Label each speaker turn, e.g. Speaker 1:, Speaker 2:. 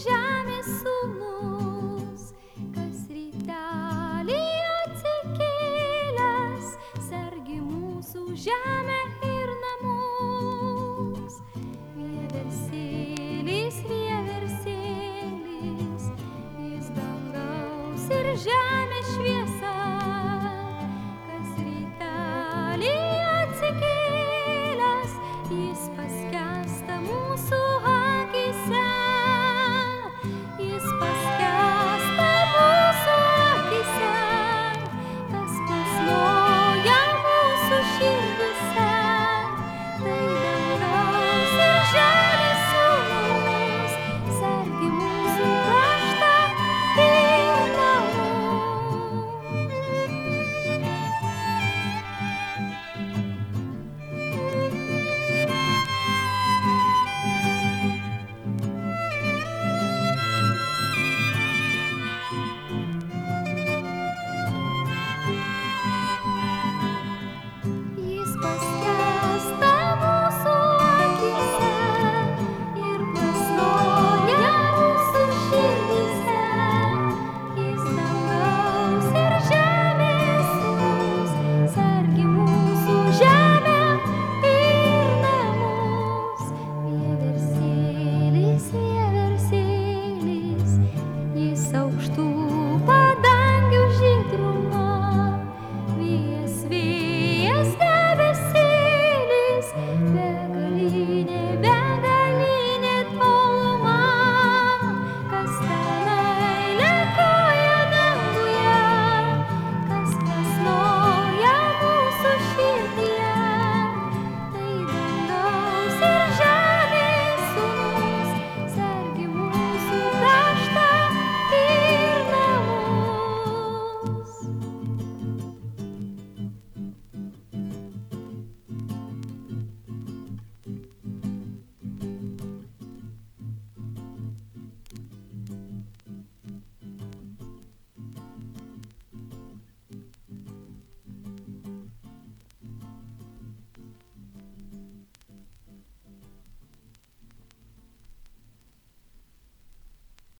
Speaker 1: žemės sūnus, kas rytelį atsikėlęs, sergi mūsų žemę ir namus. Vieversėlis, vieversėlis, jis dangaus ir žemės.